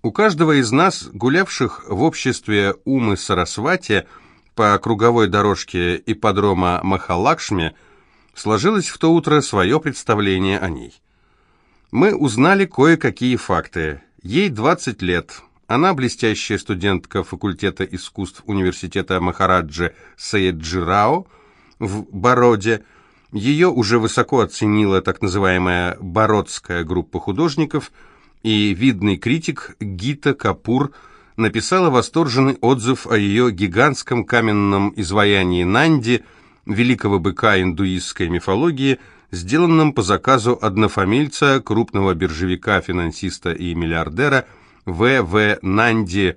У каждого из нас, гулявших в обществе Умы Сарасвати по круговой дорожке ипподрома Махалакшми, сложилось в то утро свое представление о ней. Мы узнали кое-какие факты. Ей 20 лет. Она блестящая студентка факультета искусств университета Махараджи Саеджирао в Бороде. Ее уже высоко оценила так называемая Бородская группа художников – и видный критик Гита Капур написала восторженный отзыв о ее гигантском каменном изваянии Нанди, великого быка индуистской мифологии, сделанном по заказу однофамильца, крупного биржевика, финансиста и миллиардера В. В. Нанди,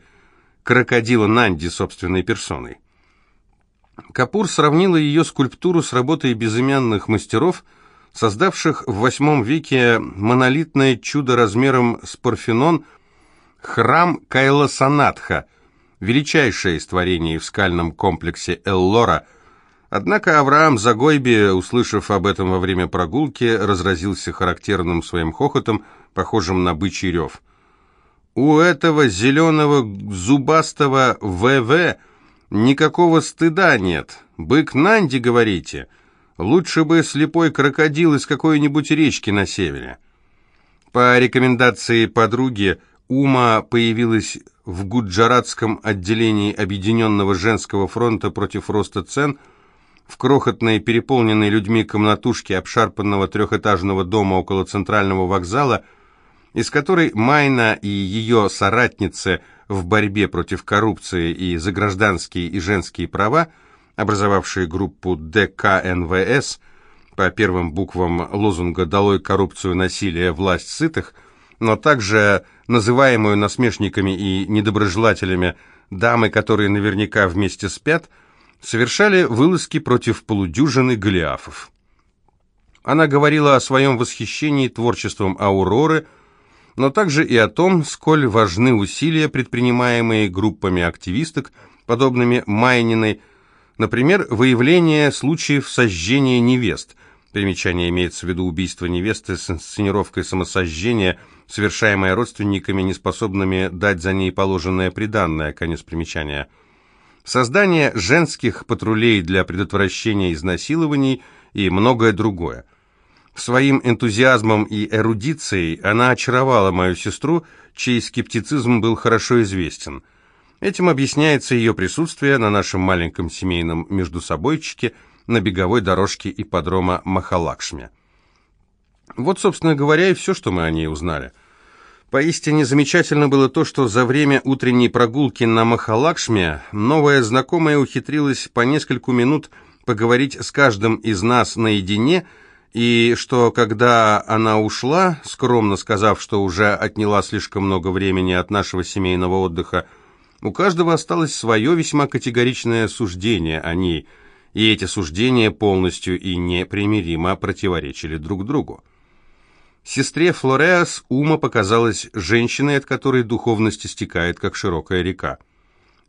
крокодила Нанди собственной персоной. Капур сравнила ее скульптуру с работой безымянных мастеров – создавших в VIII веке монолитное чудо размером с Парфенон, храм Кайласанатха, величайшее из творений в скальном комплексе Эллора. Однако Авраам Загойби, услышав об этом во время прогулки, разразился характерным своим хохотом, похожим на бычий рев. «У этого зеленого зубастого ВВ никакого стыда нет. Бык Нанди, говорите?» Лучше бы слепой крокодил из какой-нибудь речки на севере. По рекомендации подруги, Ума появилась в Гуджаратском отделении Объединенного женского фронта против роста цен в крохотной, переполненной людьми комнатушке обшарпанного трехэтажного дома около центрального вокзала, из которой Майна и ее соратницы в борьбе против коррупции и за гражданские и женские права образовавшие группу ДКНВС, по первым буквам лозунга «Долой коррупцию, насилие, власть сытых», но также называемую насмешниками и недоброжелателями дамы, которые наверняка вместе спят, совершали вылазки против полудюжины голиафов. Она говорила о своем восхищении творчеством Ауроры, но также и о том, сколь важны усилия, предпринимаемые группами активисток, подобными Майниной, Например, выявление случаев сожжения невест. Примечание имеется в виду убийство невесты с инсценировкой самосожжения, совершаемое родственниками, неспособными дать за ней положенное приданное. Конец примечания. Создание женских патрулей для предотвращения изнасилований и многое другое. Своим энтузиазмом и эрудицией она очаровала мою сестру, чей скептицизм был хорошо известен – Этим объясняется ее присутствие на нашем маленьком семейном междусобойчике на беговой дорожке ипподрома Махалакшми. Вот, собственно говоря, и все, что мы о ней узнали. Поистине замечательно было то, что за время утренней прогулки на Махалакшме новая знакомая ухитрилась по нескольку минут поговорить с каждым из нас наедине, и что, когда она ушла, скромно сказав, что уже отняла слишком много времени от нашего семейного отдыха, у каждого осталось свое весьма категоричное суждение о ней, и эти суждения полностью и непримиримо противоречили друг другу. Сестре Флореас Ума показалась женщиной, от которой духовность истекает, как широкая река.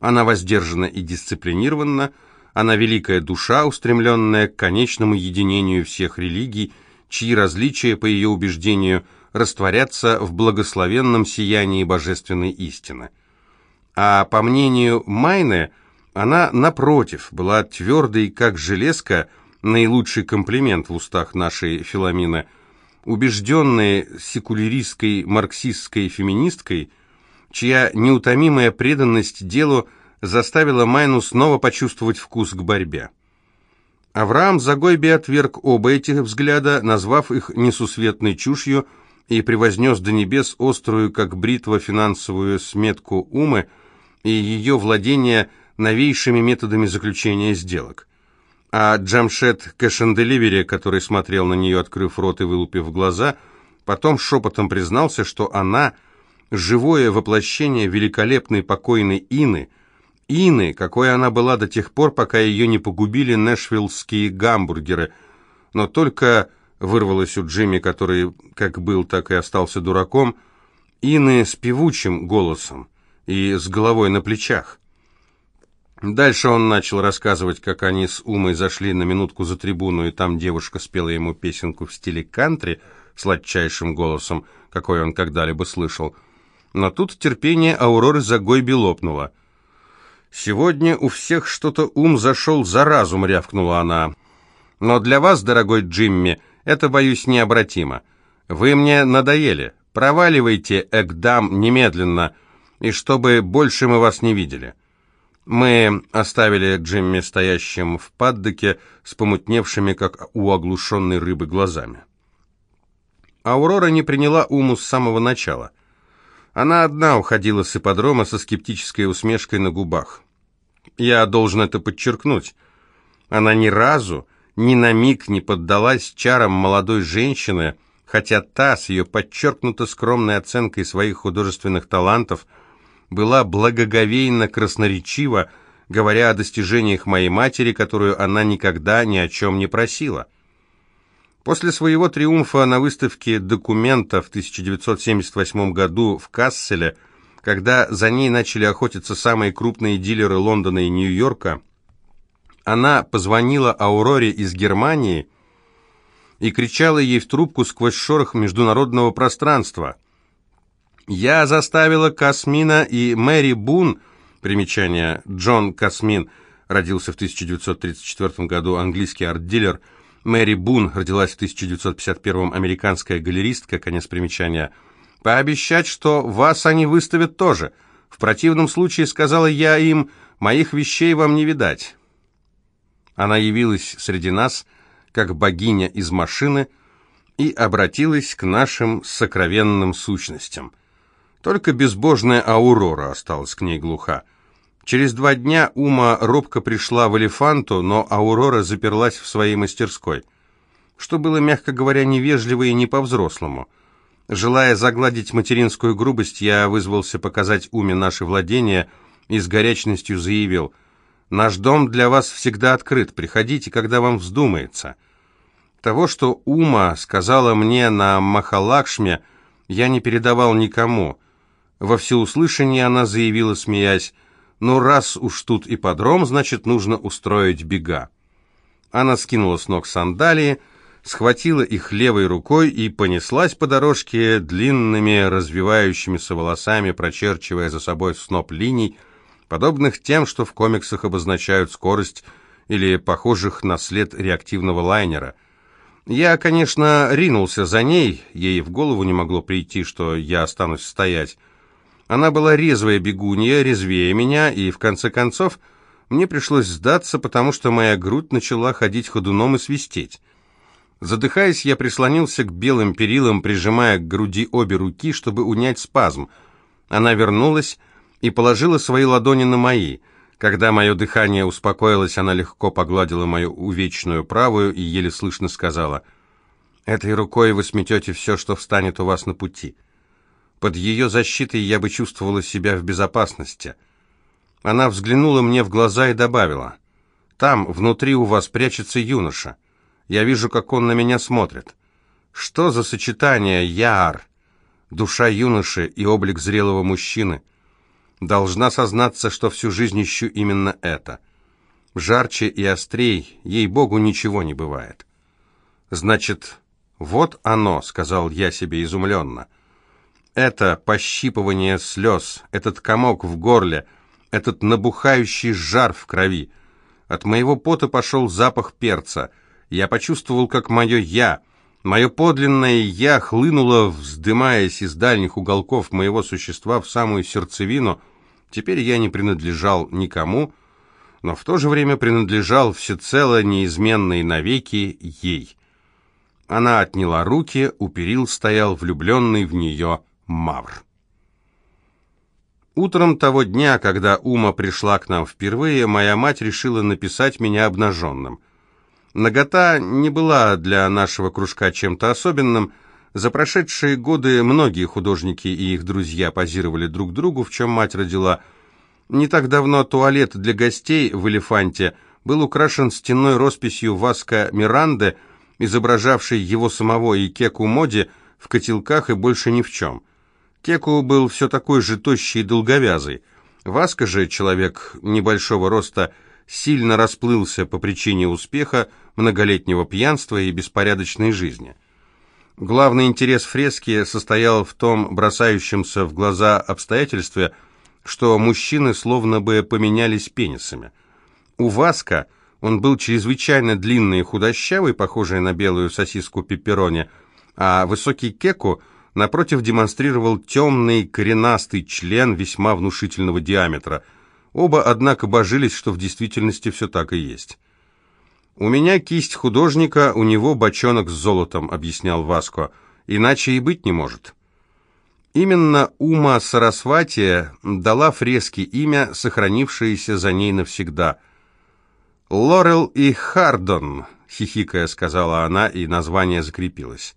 Она воздержана и дисциплинирована, она великая душа, устремленная к конечному единению всех религий, чьи различия, по ее убеждению, растворятся в благословенном сиянии божественной истины – а по мнению Майне, она, напротив, была твердой, как железка, наилучший комплимент в устах нашей Филомины, убежденной секуляристской марксистской феминисткой, чья неутомимая преданность делу заставила Майну снова почувствовать вкус к борьбе. Авраам Загойби отверг оба этих взгляда, назвав их несусветной чушью, и превознес до небес острую, как бритва, финансовую сметку умы, и ее владение новейшими методами заключения сделок. А Джамшет Кэшенделивери, который смотрел на нее, открыв рот и вылупив глаза, потом шепотом признался, что она – живое воплощение великолепной покойной Ины, Ины, какой она была до тех пор, пока ее не погубили нэшвиллские гамбургеры, но только вырвалось у Джимми, который как был, так и остался дураком, Ины с певучим голосом и с головой на плечах. Дальше он начал рассказывать, как они с Умой зашли на минутку за трибуну, и там девушка спела ему песенку в стиле кантри, сладчайшим голосом, какой он когда-либо слышал. Но тут терпение Ауроры Загойби лопнуло. «Сегодня у всех что-то ум зашел за разум», — рявкнула она. «Но для вас, дорогой Джимми, это, боюсь, необратимо. Вы мне надоели. Проваливайте, Экдам, немедленно, и чтобы больше мы вас не видели». Мы оставили Джимми стоящим в паддоке с помутневшими, как у оглушенной рыбы, глазами. Аурора не приняла Уму с самого начала. Она одна уходила с ипподрома со скептической усмешкой на губах. Я должен это подчеркнуть. Она ни разу, ни на миг не поддалась чарам молодой женщины, хотя та с ее подчеркнуто скромной оценкой своих художественных талантов была благоговейно красноречива, говоря о достижениях моей матери, которую она никогда ни о чем не просила. После своего триумфа на выставке документов в 1978 году в Касселе, когда за ней начали охотиться самые крупные дилеры Лондона и Нью-Йорка, она позвонила Ауроре из Германии и кричала ей в трубку сквозь шорох международного пространства. «Я заставила Касмина и Мэри Бун...» Примечание. Джон Касмин родился в 1934 году, английский арт-дилер – Мэри Бун родилась в 1951-м, американская галеристка, конец примечания. «Пообещать, что вас они выставят тоже. В противном случае, сказала я им, моих вещей вам не видать». Она явилась среди нас, как богиня из машины, и обратилась к нашим сокровенным сущностям. Только безбожная Аурора осталась к ней глуха. Через два дня Ума робко пришла в Элефанту, но Аурора заперлась в своей мастерской, что было, мягко говоря, невежливо и не по-взрослому. Желая загладить материнскую грубость, я вызвался показать Уме наши владения и с горячностью заявил, «Наш дом для вас всегда открыт, приходите, когда вам вздумается». Того, что Ума сказала мне на Махалакшме, я не передавал никому. Во всеуслышание она заявила, смеясь, но раз уж тут ипподром, значит, нужно устроить бега. Она скинула с ног сандалии, схватила их левой рукой и понеслась по дорожке длинными развивающимися волосами, прочерчивая за собой сноп линий, подобных тем, что в комиксах обозначают скорость или похожих на след реактивного лайнера. Я, конечно, ринулся за ней, ей в голову не могло прийти, что я останусь стоять, она была резвая бегунья, резвее меня, и в конце концов мне пришлось сдаться, потому что моя грудь начала ходить ходуном и свистеть. Задыхаясь, я прислонился к белым перилам, прижимая к груди обе руки, чтобы унять спазм. Она вернулась и положила свои ладони на мои. Когда мое дыхание успокоилось, она легко погладила мою увечную правую и еле слышно сказала, «Этой рукой вы сметете все, что встанет у вас на пути». Под ее защитой я бы чувствовала себя в безопасности. Она взглянула мне в глаза и добавила, «Там, внутри у вас прячется юноша. Я вижу, как он на меня смотрит. Что за сочетание, Яар? Душа юноши и облик зрелого мужчины. Должна сознаться, что всю жизнь ищу именно это. Жарче и острей, ей-богу, ничего не бывает». «Значит, вот оно», — сказал я себе изумленно, — это пощипывание слез, этот комок в горле, этот набухающий жар в крови. От моего пота пошел запах перца. Я почувствовал, как мое «я», мое подлинное «я» хлынуло, вздымаясь из дальних уголков моего существа в самую сердцевину. Теперь я не принадлежал никому, но в то же время принадлежал всецело, неизменно и навеки ей. Она отняла руки, у перил стоял влюбленный в нее Мавр. Утром того дня, когда Ума пришла к нам впервые, моя мать решила написать меня обнаженным. Нагота не была для нашего кружка чем-то особенным. За прошедшие годы многие художники и их друзья позировали друг другу, в чем мать родила. Не так давно туалет для гостей в «Элефанте» был украшен стенной росписью Васка Миранде, изображавшей его самого и Кеку Моди в котелках и больше ни в чем. Кеку был все такой же тощий и долговязый. Васка же, человек небольшого роста, сильно расплылся по причине успеха, многолетнего пьянства и беспорядочной жизни. Главный интерес фрески состоял в том бросающемся в глаза обстоятельстве, что мужчины словно бы поменялись пенисами. У Васка он был чрезвычайно длинный и худощавый, похожий на белую сосиску пепперони, а высокий Кеку, напротив, демонстрировал темный коренастый член весьма внушительного диаметра. Оба, однако, божились, что в действительности все так и есть. «У меня кисть художника, у него бочонок с золотом», — объяснял Васко. «Иначе и быть не может». Именно Ума Сарасвати дала фреске имя, сохранившееся за ней навсегда. «Лорел и Хардон», — хихикая сказала она, и название закрепилось.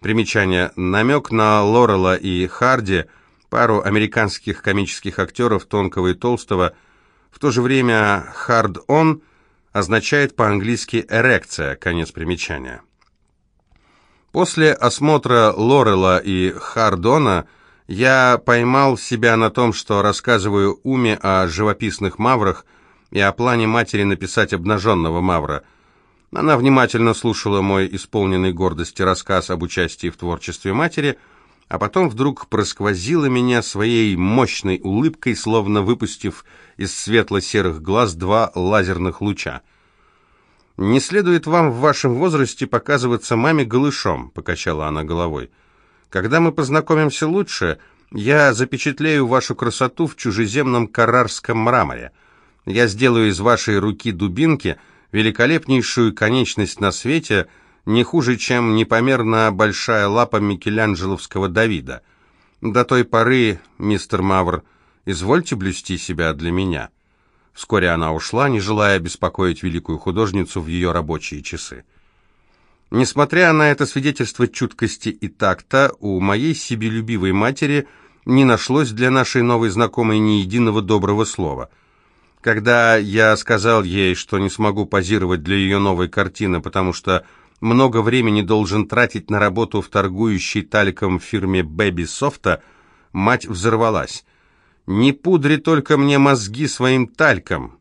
Примечание. Намек на Лорела и Харди, пару американских комических актеров тонкого и толстого, в то же время «хард-он» означает по-английски «эрекция», конец примечания. После осмотра Лорела и Хардона я поймал себя на том, что рассказываю Уме о живописных маврах и о плане матери написать обнаженного мавра. Она внимательно слушала мой исполненный гордости рассказ об участии в творчестве матери, а потом вдруг просквозила меня своей мощной улыбкой, словно выпустив из светло-серых глаз два лазерных луча. «Не следует вам в вашем возрасте показываться маме голышом», — покачала она головой. «Когда мы познакомимся лучше, я запечатлею вашу красоту в чужеземном карарском мраморе. Я сделаю из вашей руки дубинки великолепнейшую конечность на свете, не хуже, чем непомерно большая лапа Микеланджеловского Давида. До той поры, мистер Мавр, извольте блюсти себя для меня». Вскоре она ушла, не желая беспокоить великую художницу в ее рабочие часы. Несмотря на это свидетельство чуткости и такта, у моей себелюбивой матери не нашлось для нашей новой знакомой ни единого доброго слова. Когда я сказал ей, что не смогу позировать для ее новой картины, потому что много времени должен тратить на работу в торгующей тальком фирме Бэби Софта, мать взорвалась. Не пудри только мне мозги своим тальком.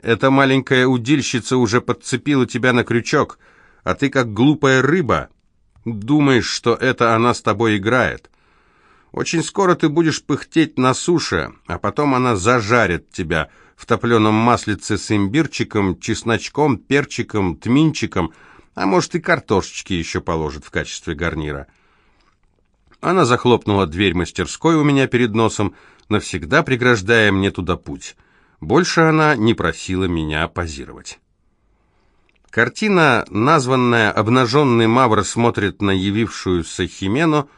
Эта маленькая удильщица уже подцепила тебя на крючок, а ты, как глупая рыба, думаешь, что это она с тобой играет. Очень скоро ты будешь пыхтеть на суше, а потом она зажарит тебя в топленом маслице с имбирчиком, чесночком, перчиком, тминчиком, а может и картошечки еще положит в качестве гарнира. Она захлопнула дверь мастерской у меня перед носом, навсегда преграждая мне туда путь. Больше она не просила меня позировать. Картина, названная «Обнаженный Мавр смотрит на явившуюся Химену»,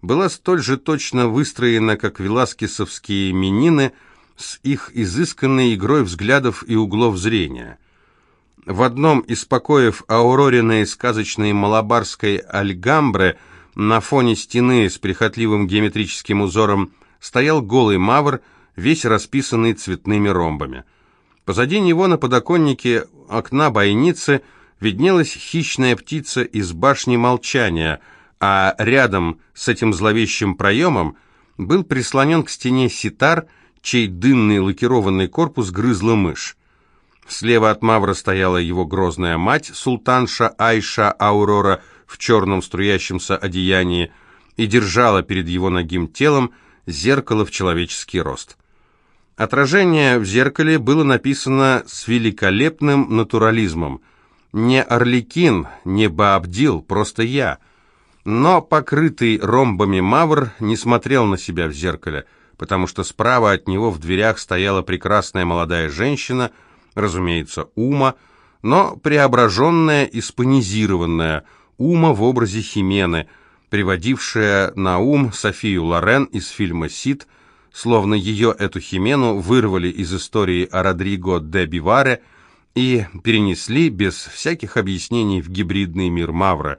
была столь же точно выстроена, как веласкесовские минины, с их изысканной игрой взглядов и углов зрения. В одном из покоев Аурориной сказочной малабарской Альгамбре на фоне стены с прихотливым геометрическим узором стоял голый мавр, весь расписанный цветными ромбами. Позади него на подоконнике окна бойницы виднелась хищная птица из башни молчания, а рядом с этим зловещим проемом был прислонен к стене ситар, чей дынный лакированный корпус грызла мышь. Слева от Мавра стояла его грозная мать, султанша Айша Аурора в черном струящемся одеянии, и держала перед его ногим телом зеркало в человеческий рост. Отражение в зеркале было написано с великолепным натурализмом. Не Орликин, не Баабдил, просто я. Но покрытый ромбами Мавр не смотрел на себя в зеркале, потому что справа от него в дверях стояла прекрасная молодая женщина, разумеется, Ума, но преображенная и спонизированная, Ума в образе Химены – приводившая на ум Софию Лорен из фильма «Сид», словно ее, эту Химену, вырвали из истории о Родриго де Биваре и перенесли без всяких объяснений в гибридный мир Мавра.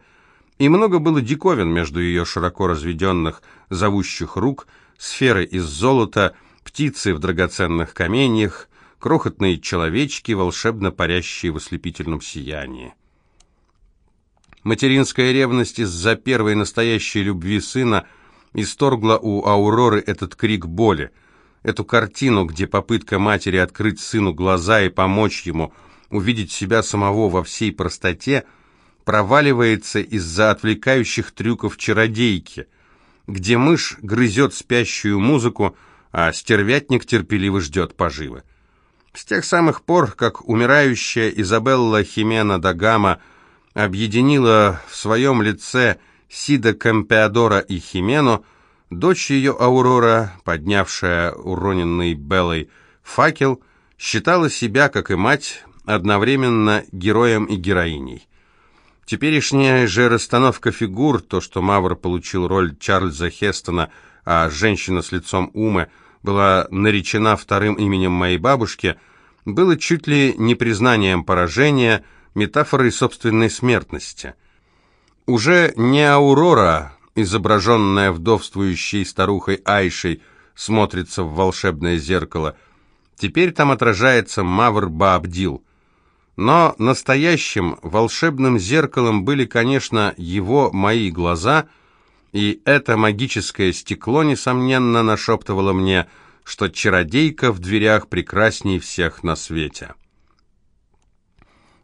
И много было диковин между ее широко разведенных, зовущих рук, сферы из золота, птицы в драгоценных каменьях, крохотные человечки, волшебно парящие в ослепительном сиянии. Материнская ревность из-за первой настоящей любви сына исторгла у Ауроры этот крик боли. Эту картину, где попытка матери открыть сыну глаза и помочь ему увидеть себя самого во всей простоте, проваливается из-за отвлекающих трюков чародейки, где мышь грызет спящую музыку, а стервятник терпеливо ждет поживы. С тех самых пор, как умирающая Изабелла Химена Дагама объединила в своем лице Сида Кампеадора и Химену, дочь ее Аурора, поднявшая уроненный Беллой факел, считала себя, как и мать, одновременно героем и героиней. Теперешняя же расстановка фигур, то, что Мавр получил роль Чарльза Хестона, а женщина с лицом Умы была наречена вторым именем моей бабушки, было чуть ли не признанием поражения, метафорой собственной смертности. Уже не Аурора, изображенная вдовствующей старухой Айшей, смотрится в волшебное зеркало. Теперь там отражается Мавр Баабдил. Но настоящим волшебным зеркалом были, конечно, его мои глаза, и это магическое стекло, несомненно, нашептывало мне, что чародейка в дверях прекрасней всех на свете.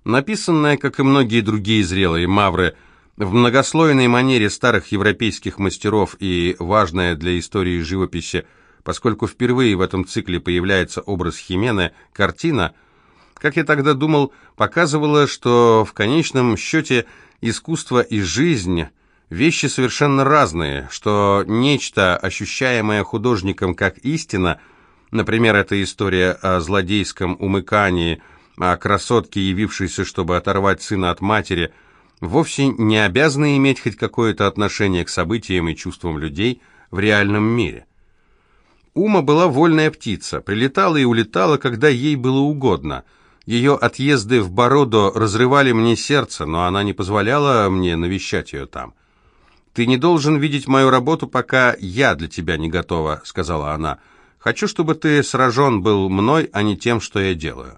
Написанное, как и многие другие зрелые мавры, в многослойной манере старых европейских мастеров и важная для истории живописи, поскольку впервые в этом цикле появляется образ Химены, картина – как я тогда думал, показывало, что в конечном счете искусство и жизнь – вещи совершенно разные, что нечто, ощущаемое художником как истина, например, эта история о злодейском умыкании, о красотке, явившейся, чтобы оторвать сына от матери, вовсе не обязаны иметь хоть какое-то отношение к событиям и чувствам людей в реальном мире. Ума была вольная птица, прилетала и улетала, когда ей было угодно – ее отъезды в Бородо разрывали мне сердце, но она не позволяла мне навещать ее там. «Ты не должен видеть мою работу, пока я для тебя не готова», — сказала она. «Хочу, чтобы ты сражен был мной, а не тем, что я делаю».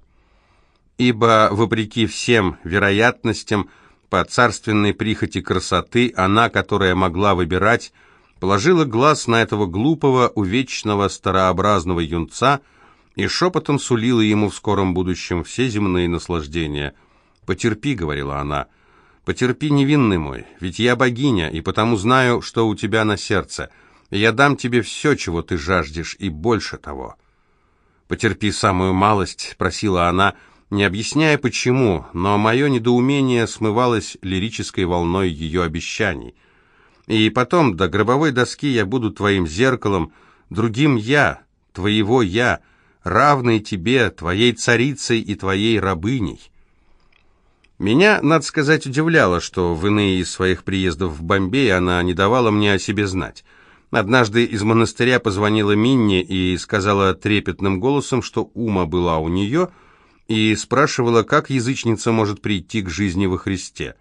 Ибо, вопреки всем вероятностям, по царственной прихоти красоты, она, которая могла выбирать, положила глаз на этого глупого, увечного, старообразного юнца — и шепотом сулила ему в скором будущем все земные наслаждения. «Потерпи», — говорила она, — «потерпи, невинный мой, ведь я богиня, и потому знаю, что у тебя на сердце. Я дам тебе все, чего ты жаждешь, и больше того». «Потерпи самую малость», — просила она, не объясняя почему, но мое недоумение смывалось лирической волной ее обещаний. «И потом, до гробовой доски я буду твоим зеркалом, другим я, твоего я», — равной тебе, твоей царицей и твоей рабыней. Меня, надо сказать, удивляло, что в иные из своих приездов в Бомбей она не давала мне о себе знать. Однажды из монастыря позвонила Минни и сказала трепетным голосом, что ума была у нее, и спрашивала, как язычница может прийти к жизни во Христе.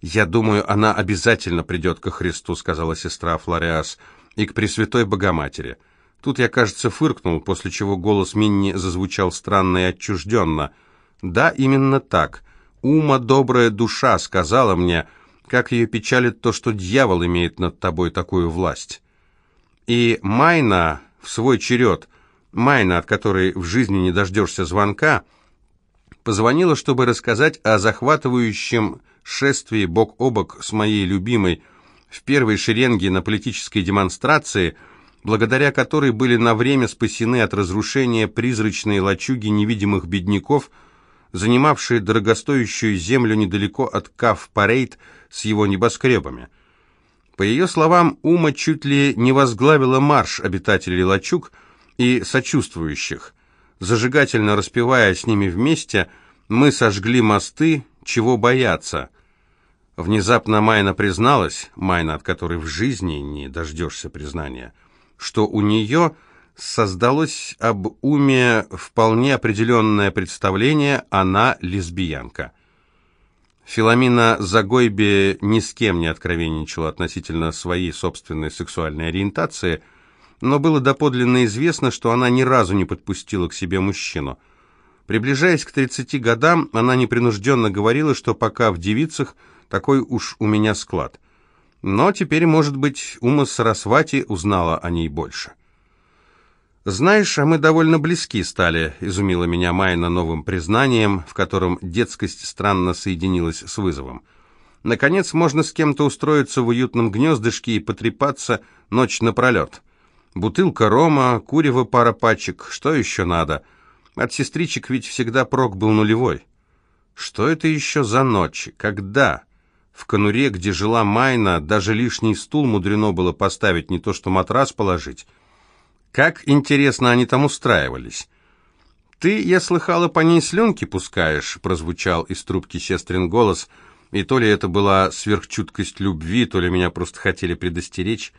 «Я думаю, она обязательно придет ко Христу», — сказала сестра Флориас, — «и к Пресвятой Богоматери». Тут я, кажется, фыркнул, после чего голос Минни зазвучал странно и отчужденно. «Да, именно так. Ума добрая душа сказала мне, как ее печалит то, что дьявол имеет над тобой такую власть». И Майна в свой черед, Майна, от которой в жизни не дождешься звонка, позвонила, чтобы рассказать о захватывающем шествии бок о бок с моей любимой в первой шеренге на политической демонстрации – благодаря которой были на время спасены от разрушения призрачные лачуги невидимых бедняков, занимавшие дорогостоящую землю недалеко от Каф-Парейд с его небоскребами. По ее словам, Ума чуть ли не возглавила марш обитателей лачуг и сочувствующих. Зажигательно распевая с ними вместе, мы сожгли мосты, чего бояться. Внезапно Майна призналась, Майна, от которой в жизни не дождешься признания – что у нее создалось об уме вполне определенное представление, она лесбиянка. Филомина Загойбе ни с кем не откровенничала относительно своей собственной сексуальной ориентации, но было доподлинно известно, что она ни разу не подпустила к себе мужчину. Приближаясь к 30 годам, она непринужденно говорила, что пока в девицах такой уж у меня склад – но теперь, может быть, Ума Сарасвати узнала о ней больше. «Знаешь, а мы довольно близки стали», — изумила меня Майна новым признанием, в котором детскость странно соединилась с вызовом. Наконец, можно с кем-то устроиться в уютном гнездышке и потрепаться ночь напролет. Бутылка рома, курево пара пачек, что еще надо? От сестричек ведь всегда прок был нулевой. Что это еще за ночь? Когда? В конуре, где жила Майна, даже лишний стул мудрено было поставить, не то что матрас положить. Как интересно они там устраивались. «Ты, я слыхала, по ней слюнки пускаешь», — прозвучал из трубки сестрин голос, и то ли это была сверхчуткость любви, то ли меня просто хотели предостеречь.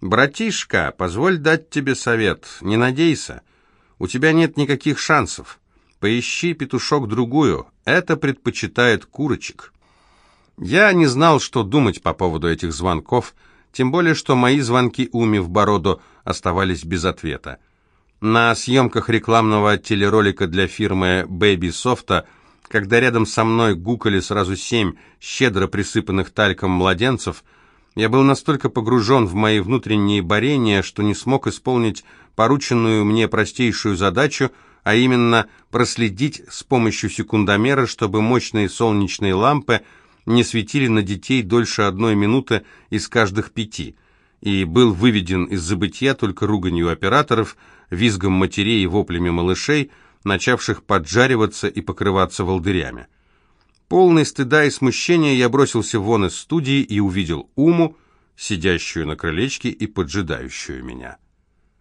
«Братишка, позволь дать тебе совет, не надейся, у тебя нет никаких шансов. Поищи петушок другую, это предпочитает курочек». Я не знал, что думать по поводу этих звонков, тем более, что мои звонки Уми в Бороду оставались без ответа. На съемках рекламного телеролика для фирмы Baby Soft, когда рядом со мной гукали сразу семь щедро присыпанных тальком младенцев, я был настолько погружен в мои внутренние борения, что не смог исполнить порученную мне простейшую задачу, а именно проследить с помощью секундомера, чтобы мощные солнечные лампы – не светили на детей дольше одной минуты из каждых пяти, и был выведен из забытия только руганью операторов, визгом матерей и воплями малышей, начавших поджариваться и покрываться волдырями. Полный стыда и смущения я бросился вон из студии и увидел Уму, сидящую на крылечке и поджидающую меня.